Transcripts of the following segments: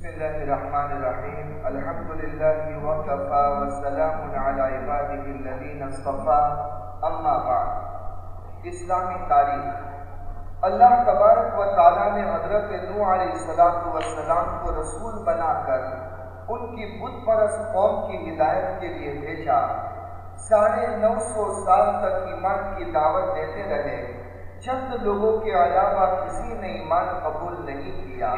بسم الله الرحمن الرحيم. الحمد لله وكفى وسلام على عباده الذين اصطفى. اما بعد، اسلامی تاریخ. اللہ تبارک و تعالیٰ نے حضرت نوح علیہ السلام والسلام کو رسول بنا کر ان کی بت پرست قوم کی ہدایت کے لیے بھیجا۔ ساڑھے نو سو سال تک ایمان کی دعوت دیتے رہے۔ چند لوگوں کے علاوہ کسی نے ایمان قبول نہیں کیا۔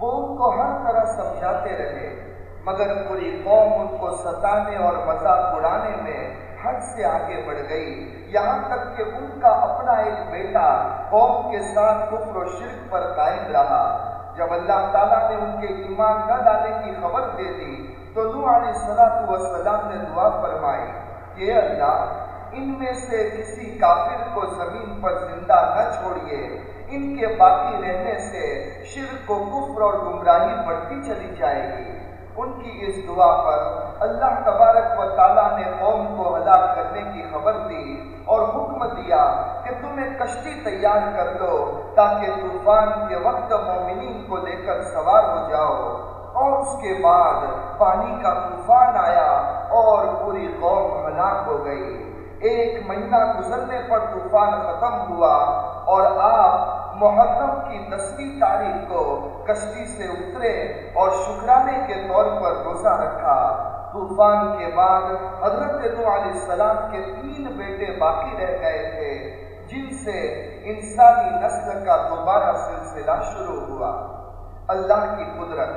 وہ ان کو ہر طرح سمجھاتے رہے، مگر پوری قوم ان کو ستانے اور مذاق اڑانے میں حد سے آگے بڑھ گئی۔ یہاں تک کہ ان کا اپنا ایک بیٹا قوم کے ساتھ کفر و شرک پر قائم رہا۔ جب اللہ تعالیٰ نے ان کے ایمان نہ ڈالنے کی خبر دے دی، تو نوح علیہ السلام والسلام نے دعا فرمائی کہ اللہ، ان میں سے کسی کافر کو زمین پر زندہ نہ چھوڑیے۔ ان کے باقی رہنے سے شرک و کفر اور گمراہی بڑھتی چلی جائے گی۔ ان کی اس دعا پر اللہ تبارک و تعالیٰ نے قوم کو ہلاک کرنے کی خبر دی اور حکم دیا کہ تم ایک کشتی تیار کر لو تاکہ طوفان کے وقت مومنین کو لے کر سوار ہو جاؤ۔ اور اس کے بعد پانی کا طوفان آیا اور پوری قوم ہلاک ہو گئی۔ ایک مہینہ گزرنے پر طوفان ختم ہوا اور آپ محرم کی دسویں تاریخ کو کشتی سے اترے اور شکرانے کے طور پر روزہ رکھا۔ طوفان کے بعد حضرت نو علیہ السلام کے تین بیٹے باقی رہ گئے تھے، جن سے انسانی نسل کا دوبارہ سلسلہ شروع ہوا۔ اللہ کی قدرت۔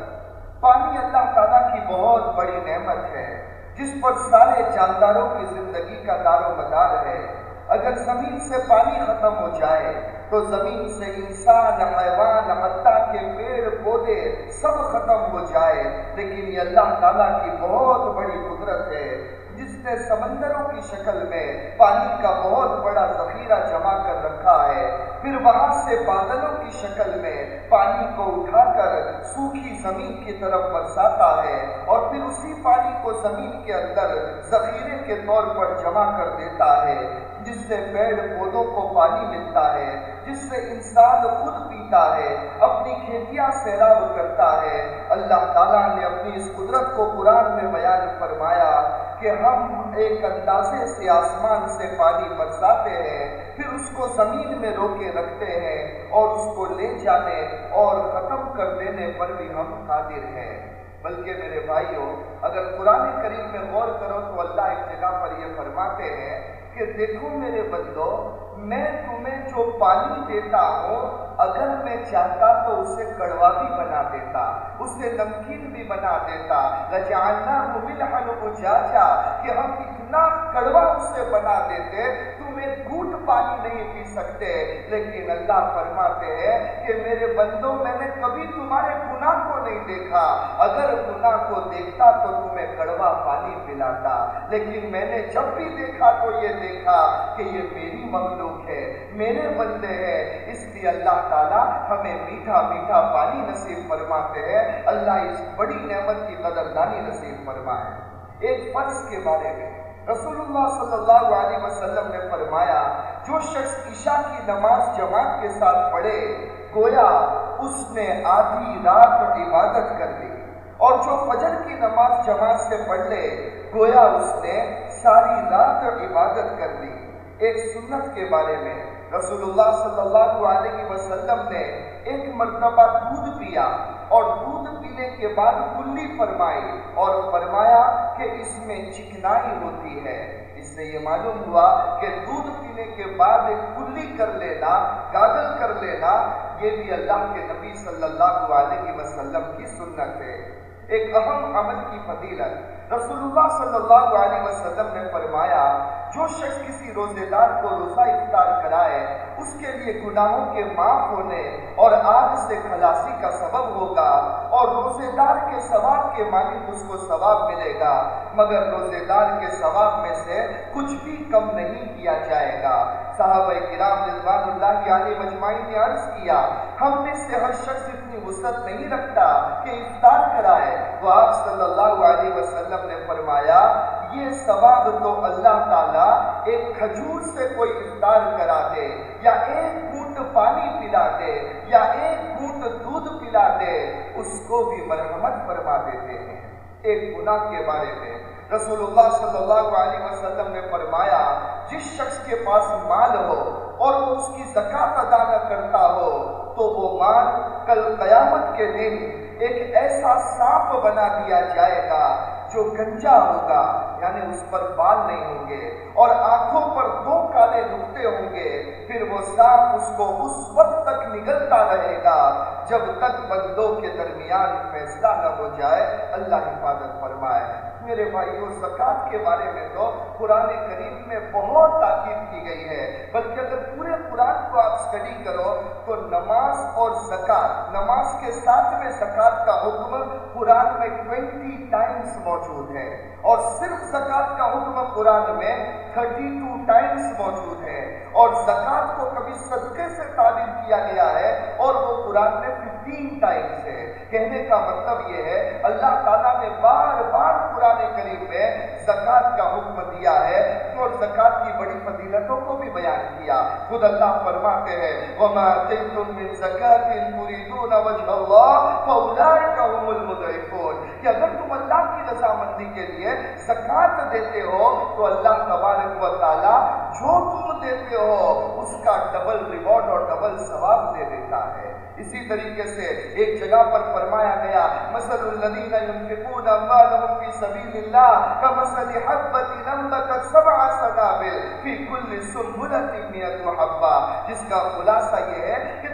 پانی اللہ تعالیٰ کی بہت بڑی نعمت ہے، جس پر سارے جانداروں کی زندگی کا دار و مدار ہے۔ اگر زمین سے پانی ختم ہو جائے تو زمین سے انسان، حیوان، حتیٰ کے پیڑ، پودے سب ختم ہو جائے۔ لیکن یہ اللہ تعالیٰ کی بہت بڑی قدرت ہے، جس نے سمندروں کی شکل میں پانی کا بہت بڑا ذخیرہ جمع کر رکھا ہے۔ پھر وہاں سے بادلوں کی شکل میں پانی کو اٹھا کر سوکھی زمین کی طرف برساتا ہے اور پھر اسی پانی کو زمین کے اندر ذخیرے کے طور پر جمع کر دیتا ہے۔ جس سے پیڑ پودوں کو پانی ملتا ہے، جس سے انسان خود پیتا ہے، اپنی کھیتیاں سیراب کرتا ہے۔ اللہ تعالیٰ نے اپنی اس قدرت کو قرآن میں بیان فرمایا کہ ہم ایک اندازے سے آسمان سے پانی برساتے ہیں، پھر اس کو زمین میں روکے رکھتے ہیں اور اس کو لے جانے اور ختم کر دینے پر بھی ہم قادر ہیں۔ بلکہ میرے بھائیوں اگر قرآن کریم میں غور کرو تو اللہ ایک جگہ پر یہ فرماتے ہیں کہ دیکھو میرے بندو، میں تمہیں جو پانی دیتا ہوں، اگر میں چاہتا تو اسے کڑوا بھی بنا دیتا، اسے نمکین بھی بنا دیتا۔ لجعلنا ملحن اجاجا، کہ ہم اتنا کڑوا اسے بنا دیتے، تمہیں گھوٹ پانی نہیں پی سکتے، لیکن اللہ فرماتے ہیں کہ میرے بندوں، میں نے کبھی تمہارے گناہ کو نہیں دیکھا۔ اگر گناہ کو دیکھتا تو تمہیں کڑوا پانی پلاتا، لیکن میں نے جب بھی دیکھا تو یہ دیکھا کہ یہ میری مخلوق ہے، میرے بندے ہیں۔ اس لیے اللہ تعالیٰ ہمیں میٹھا میٹھا پانی نصیب فرماتے ہیں۔ اللہ اس بڑی نعمت کی قدردانی نصیب فرمائے۔ ایک فرض کے بارے میں۔ رسول اللہ صلی اللہ علیہ وسلم نے فرمایا، جو شخص عشاء کی نماز جماعت کے ساتھ پڑھے، گویا اس نے آدھی رات عبادت کر لی۔ اور جو فجر کی نماز جماعت سے پڑھ لے، گویا اس نے ساری رات عبادت کر لی۔ ایک سنت کے بارے میں رسول اللہ صلی اللہ علیہ وسلم نے ایک مرتبہ دودھ پیا اور دودھ پینے کے بعد کلی فرمائی اور فرمایا کہ اس میں چکنائی ہوتی ہے۔ اس سے یہ معلوم ہوا کہ دودھ پینے کے بعد ایک کلی کر لینا گاگل کر لینا، یہ بھی اللہ کے نبی صلی اللہ علیہ وسلم کی سنت ہے۔ ایک اہم عمل کی فضیلت۔ رسول اللہ صلی اللہ علیہ وسلم نے فرمایا، جو شخص کسی روزے دار کو روزہ افطار کرائے، اس کے لیے گناہوں کے معاف ہونے اور آگ سے خلاصی کا سبب ہوگا اور روزے دار کے ثواب کے مانند اس کو ثواب ملے گا، مگر روزے دار کے ثواب میں سے کچھ بھی کم نہیں کیا جائے گا۔ صحابہ کرام رضوان اللہ علیہ مجمعین نے عرض کیا ہم میں سے ہر شخص اتنی وسعت نہیں رکھتا کہ افطار کرائے۔ وہ آپ صلی اللہ علیہ وسلم نے فرمایا، یہ ثواب تو اللہ تعالیٰ ایک کھجور سے کوئی افطار کرا دے یا ایک گھونٹ پانی پلا دے یا ایک گھونٹ دودھ پلا دے اس کو بھی مرحمت فرما دیتے ہیں۔ ایک گناہ کے بارے میں رسول اللہ صلی اللہ علیہ وسلم نے فرمایا، جس شخص کے پاس مال ہو اور وہ اس کی زکات ادا نہ کرتا ہو تو وہ مال کل قیامت کے دن ایک ایسا سانپ بنا دیا جائے گا جو گنجا ہوگا یعنی اس پر بال نہیں ہوں گے اور آنکھوں پر دو کالے نقطے ہوں گے، پھر وہ سانپ اس کو اس وقت تک نگلتا رہے گا جب تک بندوں کے درمیان فیصلہ نہ ہو جائے، اللہ حفاظت فرمائے۔ میرے بھائیوں، زکوٰۃ کے بارے میں تو قرآن کریم میں بہت تاکید کی گئی ہے۔ بلکہ اگر پورے قرآن کو آپ اسٹڈی کرو، تو نماز اور زکوٰۃ، نماز کے ساتھ میں زکوٰۃ کا حکم قرآن میں ٹوینٹی ٹائمز موجود ہے۔ اور صرف زکوٰۃ کا حکم قرآن میں تھرٹی ٹو ٹائمز موجود ہے۔ اور زکوٰۃ کو کبھی صدقے سے تعبیر کیا گیا ہے اور وہ قرآن میں ففٹین ٹائمز ہے کہنے کا مطلب یہ ہے، اللہ تعالیٰ نے بار بار قرآن کریم میں زکوٰۃ کا حکم دیا ہے اور زکوٰۃ کی بڑی فضیلتوں کو بھی بیان کیا۔ خود اللہ فرماتے ہیں، وَمَا تَيْتُم مِّن زَكَاةٍ تُرِيدُونَ وَجْهَ اللَّهِ فَأُولَٰئِكَ هُمُ الْمُضْعِفُونَ۔ کہ اگر تم اللہ کی رضامندی کے لیے زکوٰۃ دیتے ہو، تو اللہ تبارک و تعالی جو تم دیتے ہو، اس کا ڈبل ریوارڈ اور ڈبل ثواب دے دیتا ہے۔ اسی طریقے سے ایک جگہ پر فرمایا گیا، مثل الذین ينفقون اموالهم في سبيل الله كمثل حبة انبتت سبع سنابل في كل سنبلة مئة حبة جس کا خلاصہ یہ ہے کہ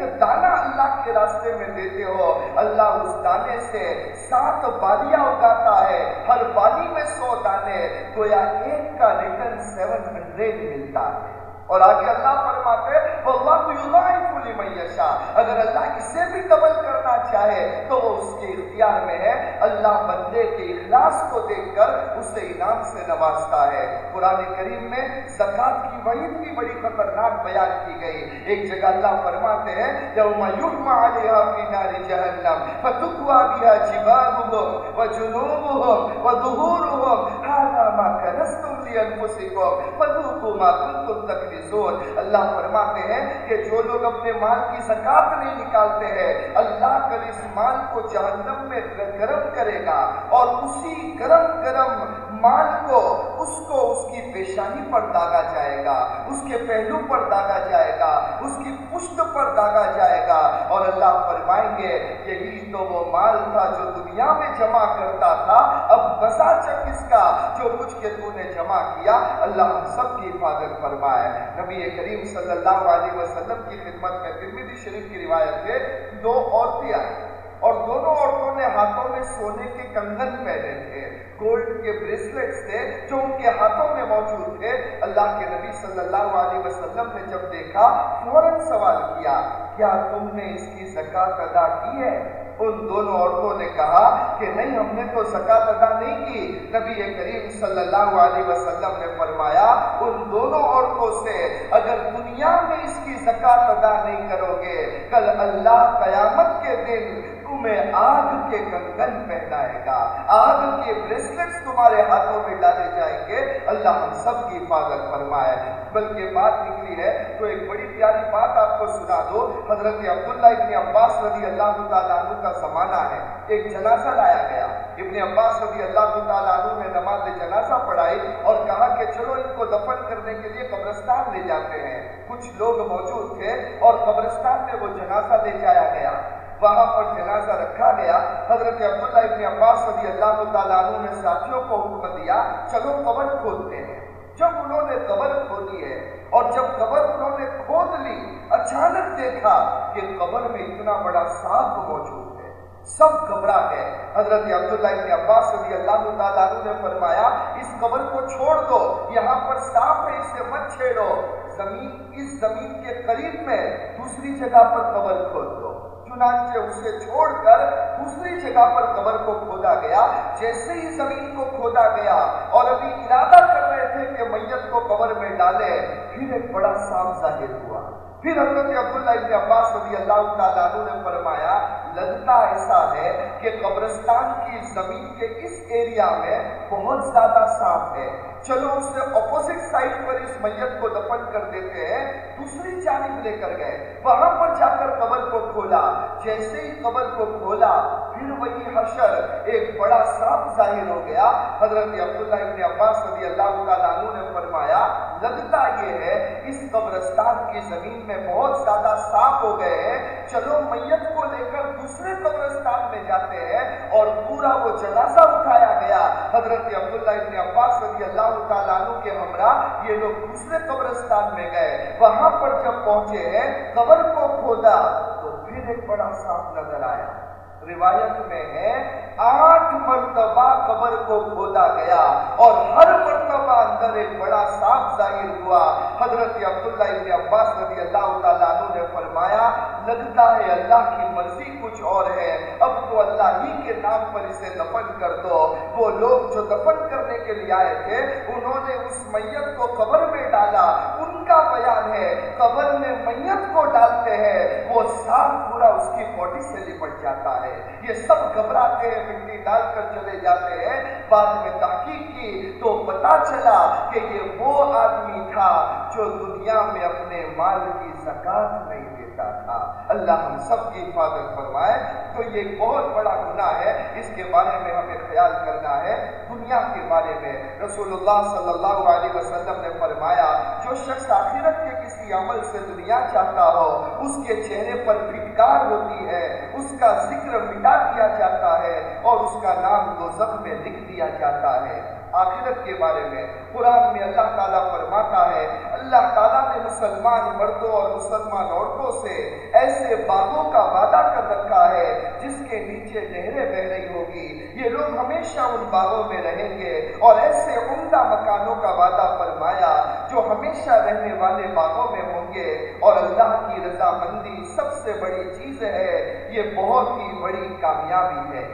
ایک دانہ اللہ کے راستے میں دیتے ہو۔ اللہ اس دانے سے سات بالیاں اگاتا ہے۔ ہر بالی میں سو دانے، گویا ایک کا ریٹرن سیون ہنڈریڈ ملتا ہے۔ اور آگے اللہ فرماتے واللہ یضاعف لمن یشاء. اگر اللہ اسے بھی ڈبل کرنا چاہے تو وہ اس کے اختیار میں ہے۔ اللہ بندے کے اخلاص کو دیکھ کر اسے انعام سے نوازتا ہے۔ قرآن کریم میں زکات کی وعید بھی بڑی خطرناک بیان کی گئی۔ ایک جگہ اللہ فرماتے ہیں، یوم یحمى علیها فی جہنم فتقوى بها جباههم وجنوبهم وظهورهم۔ هذا ما كنزتم لانفسكم فذوقوا ما كنتم تكذبون اللہ فرماتے ہیں کہ جو لوگ اپنے مال کی زکات نہیں نکالتے ہیں، اللہ کل اس مال کو جہنم میں گرم کرے گا اور اسی گرم گرم مال کو، اس کو اس کی پیشانی پر داغا جائے گا، اس کے پہلو پر داغا جائے گا، اس کی پشت پر داغا جائے گا۔ اور اللہ فرمائیں گے، یہی تو وہ مال تھا جو دنیا میں جمع کرتا تھا، اب بسا چک اس کا، جو کچھ کے تو نے جمع کیا۔ اللہ ہم سب کی حفاظت فرمائے۔ نبی کریم صلی اللہ علیہ وسلم کی خدمت میں ترمیدی شریف کی روایت ہے دو عورتیں آئیں۔ اور دونوں عورتوں نے ہاتھوں میں سونے کے کنگن پہنے تھے۔ گولڈ کے بریسلیٹس تھے جو ان کے ہاتھوں میں موجود تھے۔ اللہ کے نبی صلی اللہ علیہ وسلم نے جب دیکھا، فوراً سوال کیا کیا تم نے اس کی زکات ادا کی ہے؟ ان دونوں عورتوں نے کہا کہ نہیں، ہم نے تو زکات ادا نہیں کی۔ نبی کریم صلی اللہ علیہ وسلم نے فرمایا، ان دونوں عورتوں سے اگر دنیا میں اس کی زکات ادا نہیں کرو گے، کل اللہ قیامت کے دن تمہیں آگ کے کنگن پہنائے گا۔ آگ کے بریسلیٹس تمہارے ہاتھوں میں ڈالے جائیں گے۔ اللہ ہم سب کی حفاظت فرمائے۔ بلکہ بات نکلی ہے تو ایک بڑی پیاری بات آپ کو سنا دو۔ حضرت عبداللہ ابن عباس رضی اللہ تعالیٰ عنہ کا زمانہ ہے۔ ایک جنازہ لایا گیا۔ ابن عباس رضی اللہ تعالیٰ عنہ نے نماز جنازہ پڑھائی اور کہا کہ چلو ان کو دفن کرنے کے لیے قبرستان لے جاتے ہیں۔ کچھ لوگ موجود تھے اور قبرستان میں وہ جنازہ لے جایا گیا۔ وہاں پر جنازہ رکھا گیا۔ حضرت عبداللہ ابن عباس رضی اللہ تعالیٰ عنہ نے ساتھیوں کو حکم دیا، چلو قبر کھودتے ہیں۔ جب انہوں نے قبر کھودی ہے اور جب قبر انہوں نے کھود لی، اچانک دیکھا کہ قبر میں اتنا بڑا سانپ موجود ہے۔ سب گھبرا گئے۔ حضرت عبداللہ ابن عباس رضی اللہ تعالیٰ عنہ نے فرمایا، اس قبر کو چھوڑ دو، یہاں پر سانپ ہے، اسے مت چھیڑو۔ زمین، اس زمین کے قریب میں، دوسری جگہ پر قبر کھود دو۔ چنانچہ اسے چھوڑ کر دوسری جگہ پر قبر کو کھودا گیا، جیسے ہی زمین کو کھودا گیا۔ اور ابھی ارادہ کر رہے تھے کہ میت کو قبر میں ڈالے پھر ایک بڑا سانپ ظاہر ہوا۔ پھر حضرت عبداللہ ابن عباس رضی اللہ تعالیٰ نے فرمایا، لگتا ایسا ہے کہ قبرستان کی زمین کے اس ایریا میں بہت زیادہ صاف ہے۔ چلو اس سے اپوزٹ سائڈ پر اس میت کو دفن کر دیتے ہیں، دوسری جانب لے کر گئے۔ وہاں پر جا کر قبر کو کھولا۔ جیسے ہی قبر کو کھولا، پھر وہی حشر ایک بڑا سانپ ظاہر ہو گیا۔ حضرت عبداللہ ابن عباس رضی اللہ تعالیٰ عنہ نے فرمایا لگتا یہ ہے، اس قبرستان کی زمین میں بہت زیادہ صاف ہو گئے ہیں۔ چلو میت کو لے کر دوسرے قبرستان میں جاتے ہیں اور پورا وہ جنازہ اٹھایا گیا۔ حضرت عبداللہ ابن عباس رضی اللہ تعالیٰ عنہ کے ہمراہ یہ لوگ دوسرے قبرستان میں گئے۔ وہاں پر جب پہنچے ہیں، قبر کو کھودا تو پھر ایک بڑا صاف نظر آیا۔ روایت میں ہے، آٹھ مرتبہ قبر کو کھودا گیا اور ہر مرتبہ اندر ایک بڑا صاف ظاہر ہوا۔ حضرت عبداللہ ابن عباس رضی اللہ تعالیٰ عنہ نے فرمایا، لگتا ہے اللہ کی مرضی کچھ اور ہے۔ اب تو اللہ ہی کے نام پر اسے دفن کر دو۔ وہ لوگ جو دفن کرنے کے لیے آئے تھے، انہوں نے اس میت کو قبر میں ڈالا۔ ان کا بیان ہے۔ قبر میں میت کو ڈالتے ہیں، وہ صاف پورا اس کی باڈی سے لپٹ جاتا ہے۔ یہ سب گھبراتے ہیں، مٹی ڈال کر چلے جاتے ہیں۔ بعد میں تحقیق کی تو پتا چلا کہ یہ وہ آدمی تھا جو دنیا میں اپنے مال کی زکات نہیں دیتا تھا۔ اللہ ہم سب کی حفاظت فرمائے۔ تو یہ بہت بڑا گناہ ہے۔ اس کے بارے میں ہمیں خیال کرنا ہے۔ دنیا کے بارے میں رسول اللہ صلی اللہ علیہ وسلم نے فرمایا، جو شخص آخرت کے کسی عمل سے دنیا چاہتا ہو، اس کے چہرے پر پھٹکار ہوتی ہے، اس کا ذکر مٹا دیا جاتا ہے اور اس کا نام دوزخ میں لکھ دیا جاتا ہے۔ آخرت کے بارے میں قرآن میں اللہ تعالیٰ فرماتا ہے، اللہ تعالیٰ نے مسلمان مردوں اور مسلمان عورتوں سے ایسے باغوں کا وعدہ کر رکھا ہے جس کے نیچے نہریں بہ رہی ہوگی۔ یہ لوگ ہمیشہ ان باغوں میں رہیں گے اور ایسے عمدہ مکانوں کا وعدہ فرمایا جو ہمیشہ رہنے والے باغوں میں ہوں گے۔ اور اللہ کی رضا مندی سب سے بڑی چیز ہے، یہ بہت ہی بڑی کامیابی ہے۔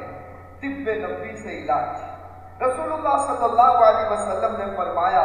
طب نبی سے علاج۔ رسول اللہ صلی اللہ علیہ وسلم نے فرمایا،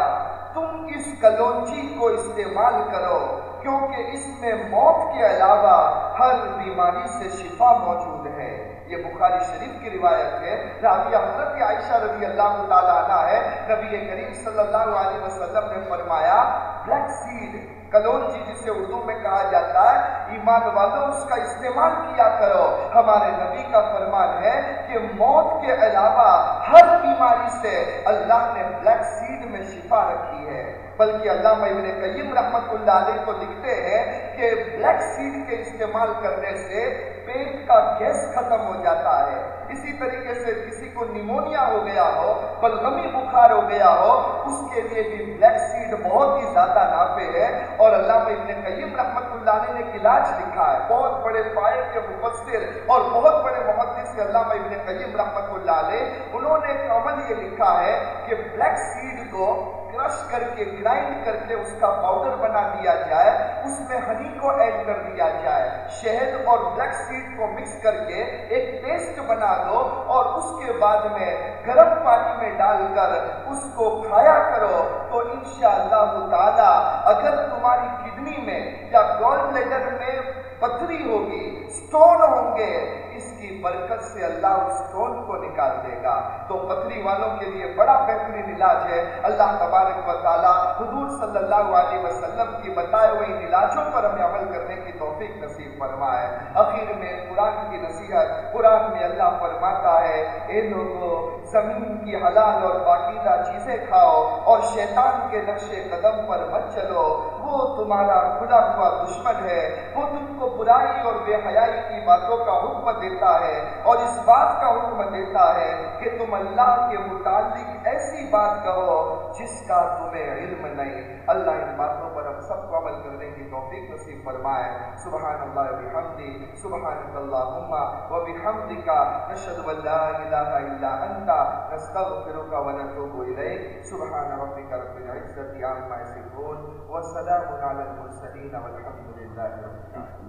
تم اس کلونچی کو استعمال کرو، کیونکہ اس میں موت کے علاوہ ہر بیماری سے شفا موجود ہے۔ یہ بخاری شریف کی روایت ہے، راوی حضرت عائشہ رضی اللہ تعالیٰ عنہ ہے۔ نبی کریم صلی اللہ علیہ وسلم نے فرمایا بلیک سیڈ کلون جی جسے اردو میں کہا جاتا ہے ایمان والوں اس کا استعمال کیا کرو۔ ہمارے نبی کا فرمان ہے کہ موت کے علاوہ ہر بیماری سے اللہ نے بلیک سیڈ میں شفا رکھی ہے۔ بلکہ اللہ ابن قیم رحمت اللہ علیہ کو لکھتے ہیں کہ بلیک سیڈ کے استعمال کرنے سے پیٹ کا گیس ختم ہو جاتا ہے۔ اسی طریقے سے کسی کو نیمونیا ہو گیا ہو بلغمی بخار ہو گیا ہو، اس کے لیے بھی بلیک سیڈ بہت ہی زیادہ نافع ہے۔ اور اللہ ابن قیم رحمت اللہ علیہ نے علاج لکھا ہے، بہت بڑے پائے کے مفسر اور بہت بڑے محدث کے اللہ ابن قیم رحمت اللہ علیہ، انہوں نے ایک عمل یہ لکھا ہے کہ بلیک سیڈ کو کرش کر کے گرائنڈ کر کے اس کا پاؤڈر بنا دیا جائے، اس میں ہنی کو ایڈ کر دیا جائے۔ شہد اور بلیک سیڈ کو مکس کر کے ایک پیسٹ بنا دو اور اس کے بعد میں گرم پانی میں ڈال کر اس کو کھایا کرو تو انشاءاللہ تعالی اگر تمہاری کڈنی میں یا گول بلیڈر میں پتھری ہوگی سٹون ہوں گے۔ اس کی برکت سے اللہ اس سٹون کو نکال دے گا۔ تو پتھری والوں کے لیے بڑا بہترین علاج ہے۔ اللہ تبارک و تعالی حضور صلی اللہ علیہ وسلم کی بتائے ہوئے ان علاجوں پر ہمیں عمل کرنے کی توفیق نصیب فرمائے۔ اخیر میں قرآن کی نصیحت، قرآن میں اللہ فرماتا ہے، اے لوگو، زمین کی حلال اور باقیدہ چیزیں کھاؤ اور شیطان کے نقش قدم پر مت چلو۔ وہ تمہارا کھلا ہوا دشمن ہے، وہ تم کو برائی اور بے حیائی کی باتوں کا حکم دیتا ہے اور اس بات کا حکم دیتا ہے کہ تم اللہ کے متعلق ایسی بات کہو جس کا تمہیں علم نہیں۔ اللہ ان باتوں پر ہم سب کو عمل کرنے کی توفیق نصیب فرمائے۔ سبحان اللہ بحمدی سبحان اللہم و بحمدک نشہد و لا الہ الا انت، نستغفرک و نتوب الیک۔ سبحان ربک رب العزت عما یصفون وسلام علی المرسلین والحمد لله رب